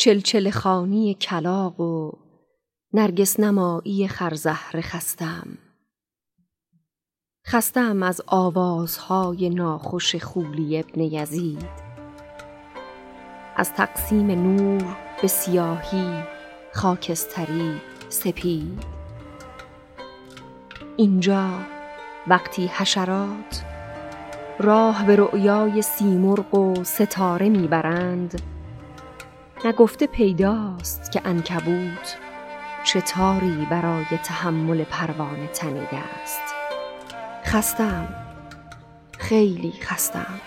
چلچل خانی کلاق و نرگس نمایی خرزهر خستم. خستم از آوازهای ناخوش خولی ابن یزید. از تقسیم نور به سیاهی خاکستری سپید. اینجا وقتی حشرات راه به رؤیای سیمرغ و ستاره می‌برند نگفته پیداست که انکبوت چه تاری برای تحمل پروانه تنیده است. خستم. خیلی خستم.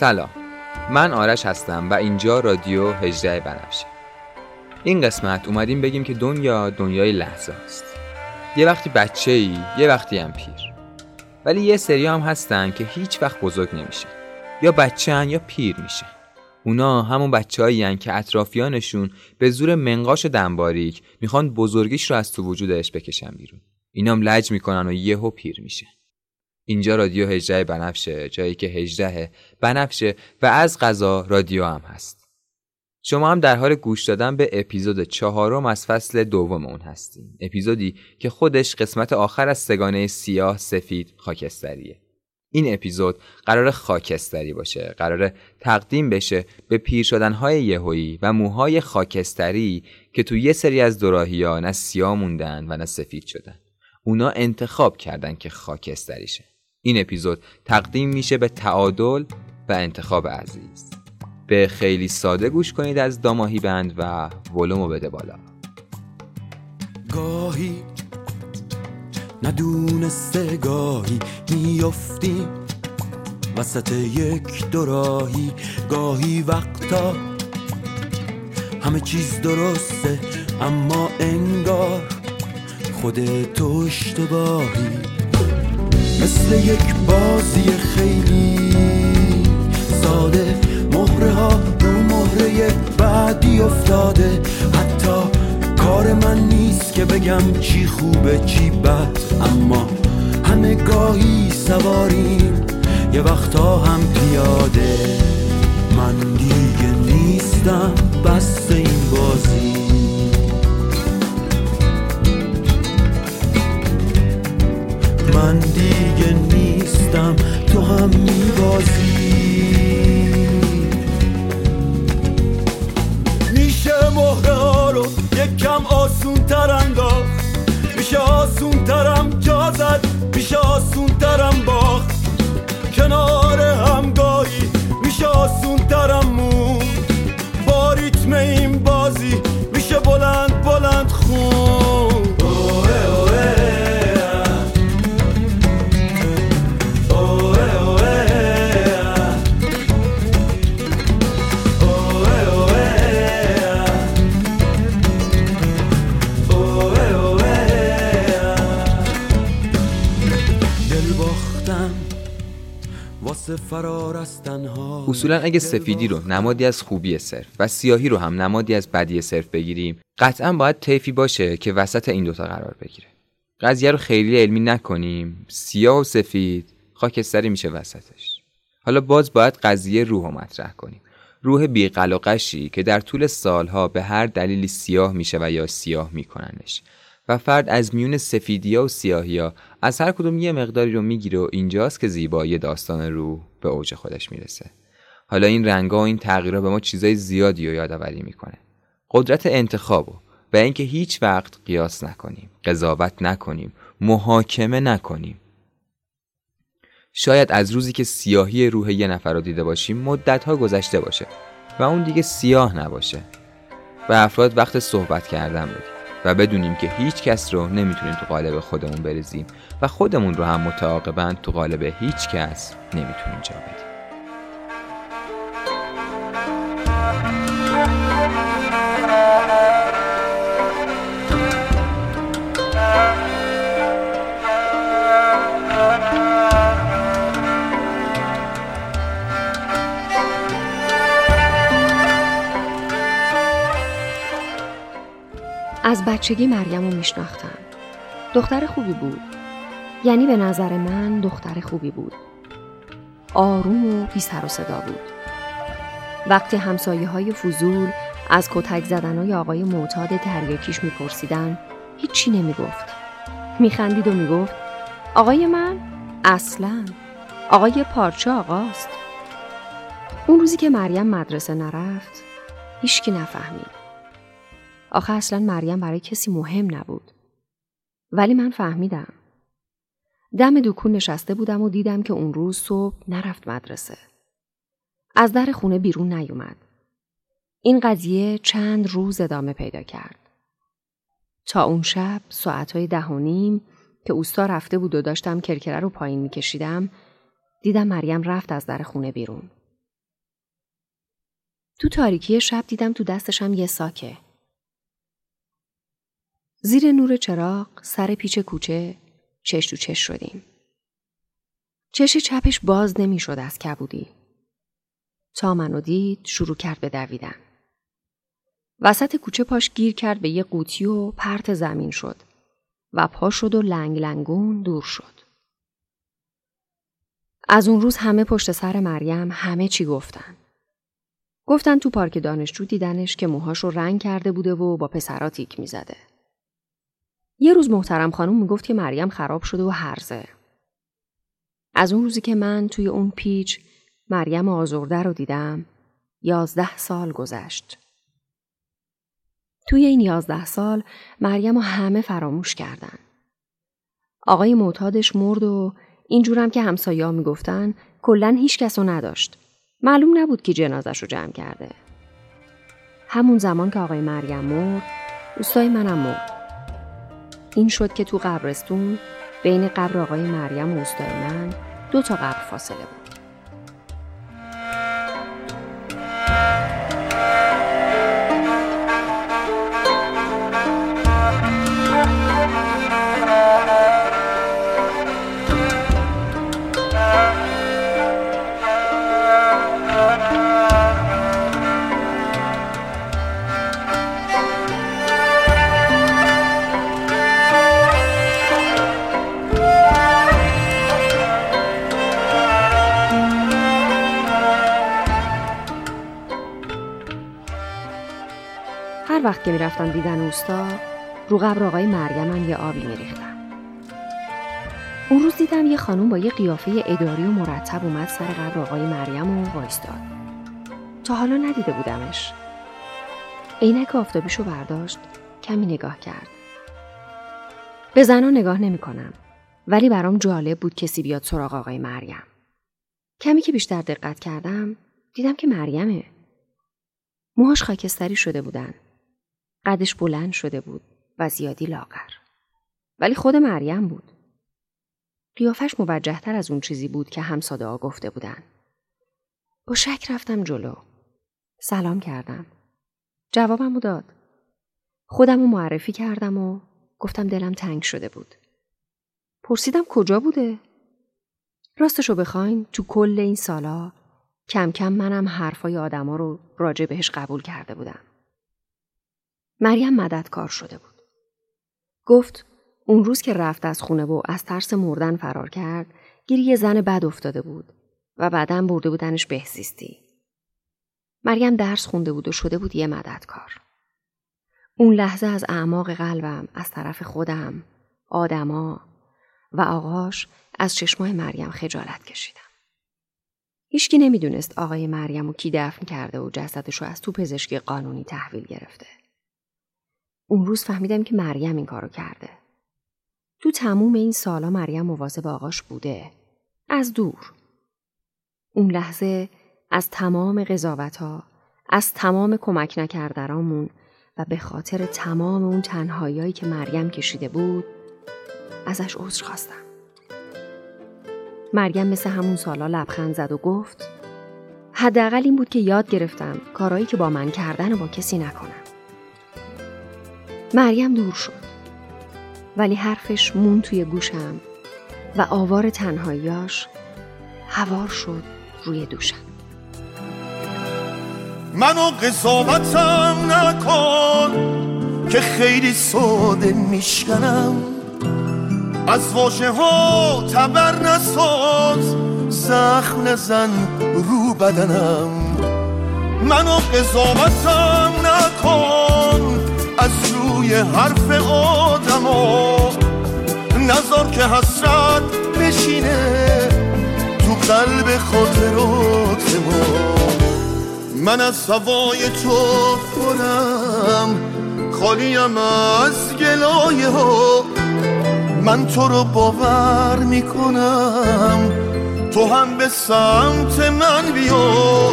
سلام. من آرش هستم و اینجا رادیو هجده بنفشه این قسمت اومدیم بگیم که دنیا دنیای لحظه است. یه وقتی بچه ای یه وقتی هم پیر. ولی یه سری هم هستن که هیچ وقت بزرگ نمیشه. یا بچه یا پیر میشه. اونا همون بچه هایی که اطرافیانشون به زور منقاش و دنباریک می‌خوان بزرگیش رو از تو وجودش بکشن بیرون. اینام لج می‌کنن و یهو پیر میشه اینجا رادیو هجده بنفشه جایی که هجده بنفشه و از غذا رادیو هم هست. شما هم در حال گوش دادن به اپیزود چهارم از فصل دوم اون هستیم اپیزودی که خودش قسمت آخر از سگانه سیاه سفید خاکستریه. این اپیزود قرار خاکستری باشه قرار تقدیم بشه به پیر شدنهای یهویی و موهای خاکستری که تو یه سری از دوراهی ها نه سیاه موندن و نه سفید شدن. اونا انتخاب کردن که خاکستری شه. این اپیزود تقدیم میشه به تعادل و انتخاب عزیز. به خیلی ساده گوش کنید از داماهی بند و ولومو بده بالا. گاهی ندونسته گاهی میفتیم وسط یک دوراهی گاهی وقتا همه چیز درسته اما انگار خود تو اشتباهی. مثل یک بازی خیلی ساده. مهره ها رو مهره بعدی افتاده. حتی کار من نیست که بگم چی خوبه چی بد. اما همه گاهی سواریم. یه وقتا هم پیاده. من دیگه نیستم. بس این بازی. من دیگه نیستم تو هم میبازی. میشه مهره اصولا اگه سفیدی رو نمادی از خوبی صرف و سیاهی رو هم نمادی از بدی صرف بگیریم قطعا باید طیفی باشه که وسط این دوتا قرار بگیره. قضیه رو خیلی علمی نکنیم. سیاه و سفید خاکستری میشه وسطش. حالا باز باید قضیه روح رو مطرح کنیم. روح بیقلقشی که در طول سالها به هر دلیلی سیاه میشه و یا سیاه میکننش. و فرد از میون سفیدیا و سیاهیا از هر کدوم یه مقداری رو می‌گیره و اینجاست که زیبایی داستان روح به اوج خودش می‌رسه. حالا این رنگا و این تغییرها به ما چیزای زیادی رو یادآوری می‌کنه. قدرت انتخابو و اینکه هیچ وقت قیاس نکنیم قضاوت نکنیم محاکمه نکنیم. شاید از روزی که سیاهی روح یه نفر رو دیده باشیم مدتها گذشته باشه و اون دیگه سیاه نباشه. و افراد وقت صحبت کردن بدیم. و بدونیم که هیچ کس رو نمی‌تونیم تو قالب خودمون بریزیم و خودمون رو هم متعاقبا تو قالب هیچ کس نمی‌تونیم جا بدیم. بچگی مریم رو میشناختم. دختر خوبی بود. یعنی به نظر من دختر خوبی بود. آروم و بی سر و صدا بود. وقتی همسایه های فضول از کتک زدن های آقای معتاد تریاکیش میپرسیدن هیچی نمی‌گفت. میخندید و می‌گفت آقای من؟ اصلا. آقای پارچه آقاست. اون روزی که مریم مدرسه نرفت هیچکی نفهمید. آخه اصلا مریم برای کسی مهم نبود. ولی من فهمیدم. دم دکون نشسته بودم و دیدم که اون روز صبح نرفت مدرسه. از در خونه بیرون نیومد. این قضیه چند روز ادامه پیدا کرد. تا اون شب ساعتهای ده و نیم که اوستا رفته بود و داشتم کرکره رو پایین میکشیدم دیدم مریم رفت از در خونه بیرون. تو تاریکی شب دیدم تو دستشم یه ساکه. زیر نور چراغ سر پیچ کوچه چش تو چش شدیم. چش چپش باز نمی‌شد از کبودی. تا منو دید شروع کرد به دویدن. وسط کوچه پاش گیر کرد به یه قوطی و پرت زمین شد و پا شد و لنگ لنگون دور شد. از اون روز همه پشت سر مریم همه چی گفتن. گفتن تو پارک دانشجو دیدنش که موهاش رو رنگ کرده بوده و با پسرا تیک می‌زده. یه روز محترم خانم می‌گفت که مریم خراب شده و هرزه. از اون روزی که من توی اون پیچ مریم آزرده رو دیدم یازده سال گذشت. توی این یازده سال مریم و همه فراموش کردن. آقای معتادش مرد و اینجورم که همسایه ها می‌گفتن کلا هیچ کس نداشت. معلوم نبود که جنازش رو جمع کرده. همون زمان که آقای مریم مرد، دوستای منم مرد. این شد که تو قبرستون بین قبر آقای مریم و من دو تا قبر فاصله بود. وقت که می‌رفتم دیدن اوستا رو قبر آقای مریم یه آبی میریختم. اون روز دیدم یه خانوم با یه قیافه اداری و مرتب اومد سر قبر آقای مریم و وایستاد. تا حالا ندیده بودمش. عینک آفتابیشو برداشت کمی نگاه کرد. به زنا نگاه نمی کنم ولی برام جالب بود کسی بیاد سراغ آقای مریم. کمی که بیشتر دقت کردم دیدم که مریمه. موهاش خاکستری شده بودن. قدش بلند شده بود و زیادی لاغر. ولی خود مریم بود. قیافش موجهتر از اون چیزی بود که همساده ها گفته بودن. با شک رفتم جلو. سلام کردم. جوابم داد. خودم رو معرفی کردم و گفتم دلم تنگ شده بود. پرسیدم کجا بوده؟ راستشو بخواین تو کل این سالا کم کم منم حرفای آدما رو راجع بهش قبول کرده بودم. مریم مددکار شده بود. گفت اون روز که رفت از خونه و از ترس مردن فرار کرد گیر یه زن بد افتاده بود و بعدا برده بودنش بهزیستی. مریم درس خونده بود و شده بود یه مددکار. اون لحظه از اعماق قلبم از طرف خودم، آدما و آقاش از چشمای مریم خجالت کشیدم. هیچکی نمی‌دونست آقای مریم و کی دفن کرده و جسدش رو از تو پزشکی قانونی تحویل گرفته. اون روز فهمیدم که مریم این کارو کرده. تو تموم این سالا مریم مواظب آقاش بوده. از دور. اون لحظه از تمام قضاوت ها، از تمام کمک نکردرامون و به خاطر تمام اون تنهاییایی که مریم کشیده بود ازش عذر خواستم. مریم مثل همون سالا لبخند زد و گفت حداقل این بود که یاد گرفتم کارایی که با من کردن و با کسی نکنم. مریم دور شد. ولی حرفش مون توی گوشم و آوار تنهاییاش هوار شد روی دوشم. منو قصاوتم نکن که خیلی ساده میشکنم. از واژه ها تبر نساز زخم نزن رو بدنم. منو قضاوتم نکن از روی حرف آدما نظر که حسرت بشینه تو قلب خاطرات ما من از هوای تو خورم خالیم از گلایه ها. من تو رو باور می‌کنم تو هم به سمت من بیا.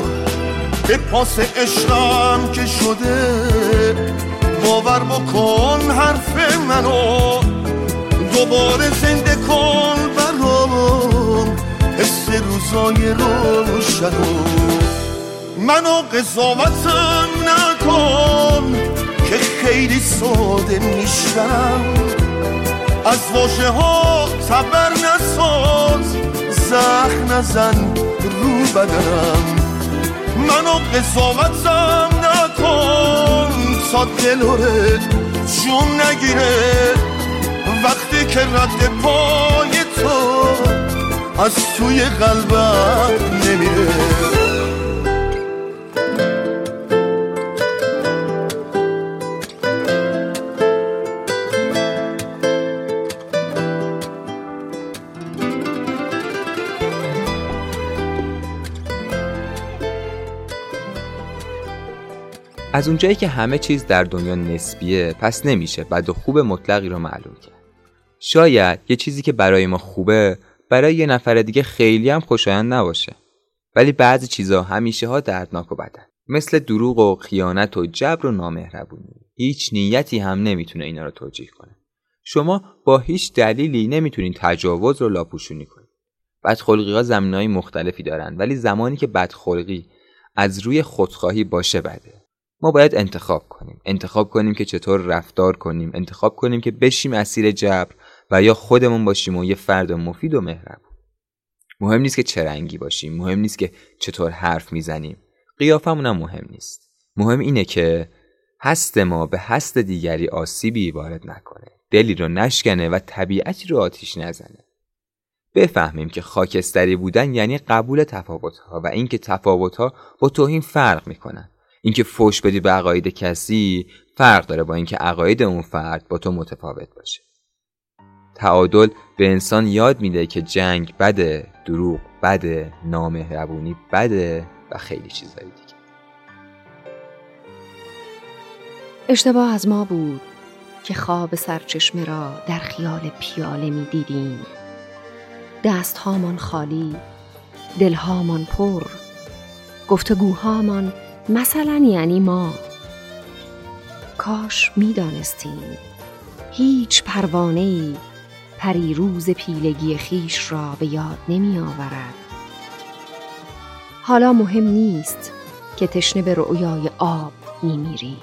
به پاس عشقم که شده باور بکن حرف منو. دوباره زنده کن برام. حس روزای روشنو منو قضاوتم نکن که خیلی ساده میشم. از واژه ها تبر نساز زخم نزن رو بدنم. منو قضاوتم نکن. تا دلوره جون نگیره. وقتی که رد پای تو از توی قلبم نمیره. از اونجایی که همه چیز در دنیا نسبیه پس نمیشه بد و خوب مطلقی رو معلوم کرد. شاید یه چیزی که برای ما خوبه برای یه نفر دیگه خیلی هم خوشایند نباشه. ولی بعضی چیزا همیشه ها دردناک و بدن. مثل دروغ و خیانت و جبر و نامهربونی. هیچ نیتی هم نمی‌تونه اینا رو توجیه کنه. شما با هیچ دلیلی نمی‌تونین تجاوز رو لاپوشونی کنید بدخلقی ها زمین های مختلفی دارن ولی زمانی که بدخلقی از روی خودخواهی باشه بده. ما باید انتخاب کنیم. انتخاب کنیم که چطور رفتار کنیم. انتخاب کنیم که بشیم اسیر جبر و یا خودمون باشیم و یه فرد مفید و مهربون. مهم نیست که چه رنگی باشیم. مهم نیست که چطور حرف می‌زنیم. قیافمون هم مهم نیست. مهم اینه که هست ما به هست دیگری آسیبی وارد نکنه. دلی رو نشکنه و طبیعتی رو آتیش نزنه. بفهمیم که خاکستری بودن یعنی قبول تفاوتها و اینکه تفاوتها با توهین فرق می‌کنن. اینکه فوش بدی به عقاید کسی فرق داره با اینکه عقاید اون فرد با تو متفاوت باشه. تعادل به انسان یاد میده که جنگ بده دروغ بده نامهربونی بده و خیلی چیزایی دیگه. اشتباه از ما بود که خواب سرچشمه را در خیال پیاله می دیدیم. دست هامان خالی دلهامان پر گفتگوهامان مثلا یعنی ما کاش می‌دانستیم هیچ پروانه ای پری روز پیلگی خیش را به یاد نمی آورد. حالا مهم نیست که تشنه به رؤیای آب می میریم.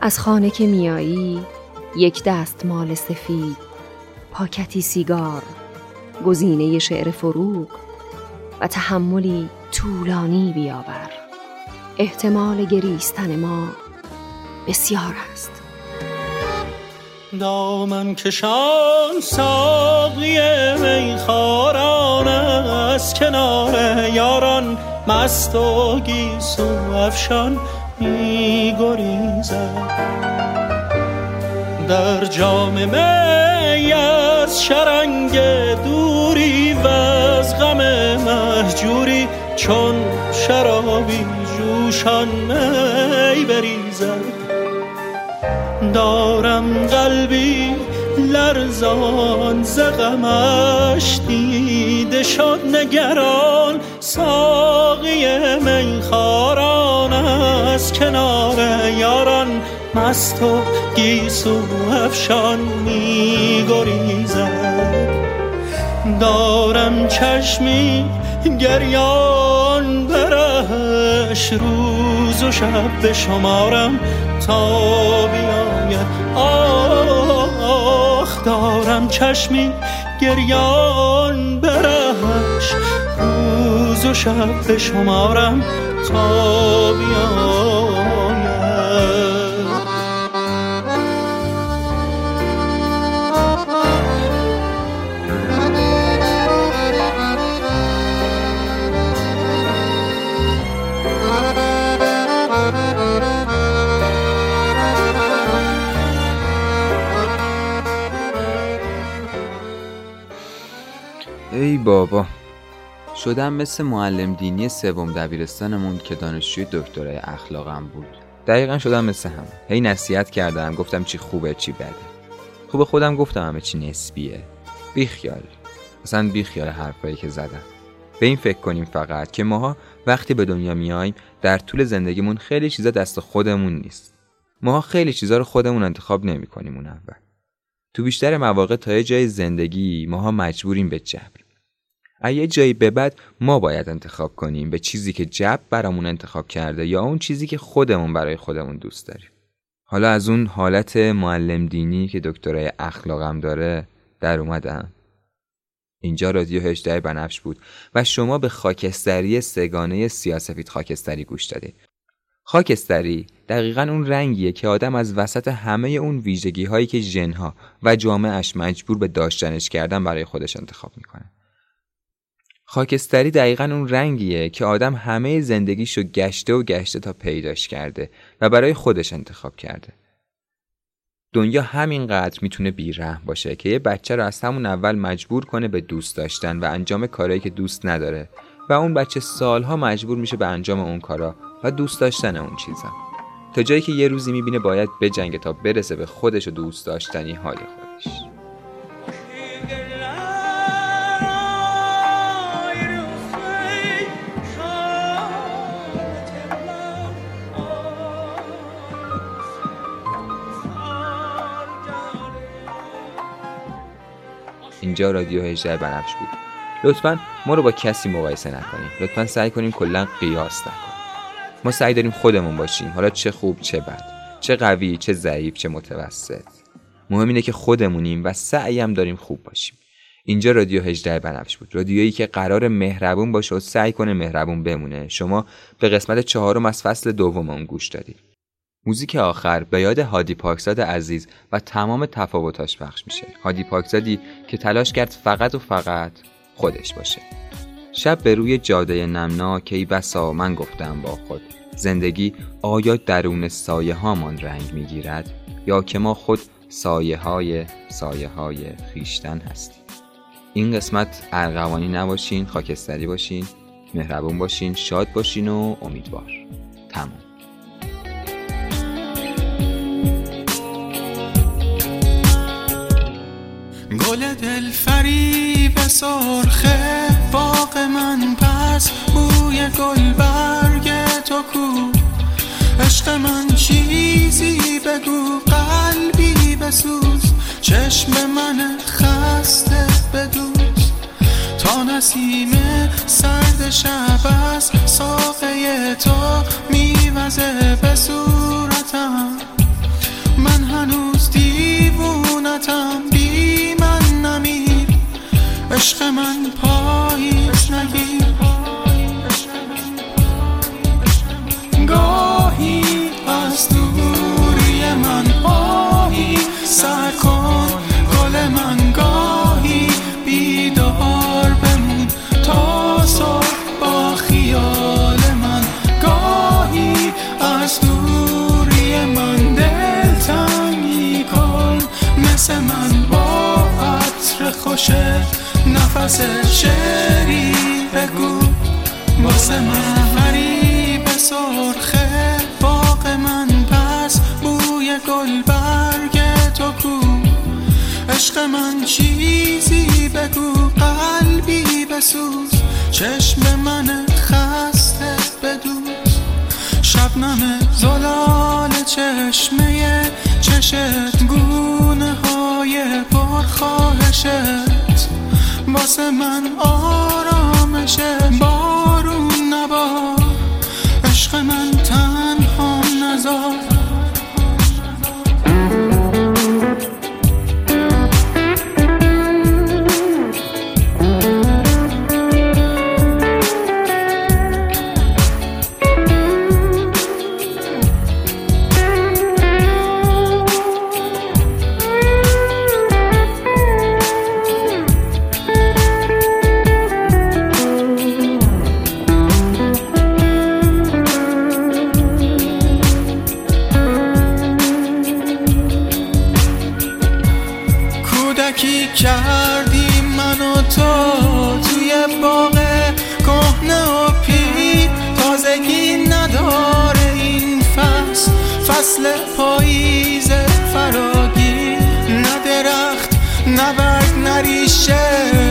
از خانه که میایی یک دست مال سفید پاکتی سیگار گزینه شعر فروغ و تحملی طولانی بیاور. احتمال گریستن ما بسیار است. دامن کشان ساقی میخاران از کنار یاران. مست و گیسو افشان میگریزد. در جام می از شرنگ دوری و از غم محجوری چون شرابی جوشان می بریزد. دارم قلبی لرزان زغمش دیده شد نگران. ساقی میخاران از کنار یاران. مست و گیسو افشان می گریزد. دارم چشمی گریان برش روز و شب به شمارم تا بیاید. آخ دارم چشمی گریان برش روز و شب به شمارم تا بیاید. ای بابا. شدم مثل معلم دینی سوم دبیرستانمون که دانشجوی دکترای اخلاقم بود. دقیقا شدم مثل هم. هی نصیحت کردم گفتم چی خوبه چی بده. خوب خودم گفتم همه چی نسبیه. بیخیال. اصلا بیخیال حرفایی که زدم. به این فکر کنیم فقط که ماها وقتی به دنیا میایم در طول زندگیمون خیلی چیزا دست خودمون نیست. ماها خیلی چیزا رو خودمون انتخاب نمی کنیم اون اول. تو بیشتر مواقع تا جای زندگی ماها مجبوریم به جبر. یه جایی به بعد ما باید انتخاب کنیم به چیزی که جب برامون انتخاب کرده یا اون چیزی که خودمون برای خودمون دوست داریم. حالا از اون حالت معلم دینی که دکترای اخلاقم داره در اومدم. اینجا رادیو هجده بنفش بود و شما به خاکستری سگانه سیاسفید خاکستری گوش دادید خاکستری دقیقا اون رنگیه که آدم از وسط همه اون ویژگی هایی که جنها و جامعش مجبور به داشتنش کردن برای خودش انتخاب می‌کنه. خاکستری دقیقا اون رنگیه که آدم همه زندگیشو گشته و گشته تا پیداش کرده و برای خودش انتخاب کرده. دنیا همینقدر می‌تونه بیرحم باشه که یه بچه رو از همون اول مجبور کنه به دوست داشتن و انجام کارهایی که دوست نداره و اون بچه سالها مجبور میشه به انجام اون کارا و دوست داشتن اون چیزا تا جایی که یه روزی می‌بینه باید بجنگه تا برسه به خودش و دوست داشتنی های خودش رادیو 18 بنفش بود. لطفا ما رو با کسی مقایسه نکنیم لطفا سعی کنیم کلا قیاس نکنیم ما سعی داریم خودمون باشیم. حالا چه خوب چه بد. چه قوی چه ضعیف چه متوسط. مهم اینه که خودمونیم و سعی داریم خوب باشیم. اینجا رادیو 18 بنفش بود. رادیویی که قرار مهربون باشه و سعی کنه مهربون بمونه. شما به قسمت چهارم از فصل دوم اون گوش دادید موزیک آخر به یاد هادی پاکزاد عزیز و تمام تفاوتاش پخش میشه. هادی پاکزادی که تلاش کرد فقط و فقط خودش باشه. شب به روی جاده نمنا که ای بسا من گفتم با خود. زندگی آیا درون سایه هامان رنگ می‌گیرد؟ یا که ما خود سایه های سایه های خیشتن هستیم. این قسمت ارغوانی نباشین خاکستری باشین مهربون باشین شاد باشین و امیدوار. تمام. گل دل فریب سرخه باغ من پس بوی گل برگ تو کو. عشق من چیزی بگو قلبی بسوز. چشم من خسته بدوز. تا نسیم سرد شب از ساقه تو میوزه به صورتم. من هنوز دیوونتم عشق من پاییز نگیر. نفس شعری بگو. واسه من به سرخه باغ من. پس بوی گل برگ تو کو. عشق من چیزی بگو قلبی بسوز. چشم من خسته بدوز. شبنم زلال چشمه چشت گونه های پرخواهشت واسه من آرامشه. بارون نبا. عشق من تنها نزار. کردی من و تو توی باغ کهنه و پیر تازگی نداره این فصل. فصل پاییز فراگیر. نه درخت نه برگ نریشه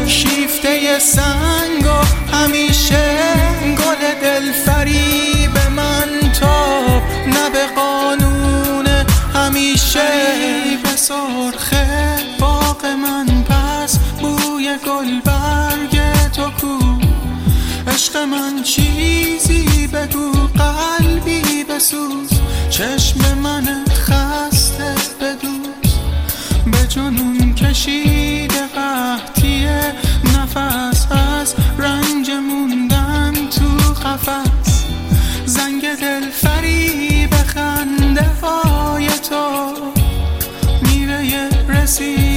شیفته سنگ و همیشه گل دلفری به من تاب. نه به قانون همیشه به سرخه من چیزی بگو قلبی بسوز. چشم من خسته بدوز. به جنون کشیده قهطی نفس. از رنج موندن تو قفس. زنگ دل فری خنده های تو. میوه رسید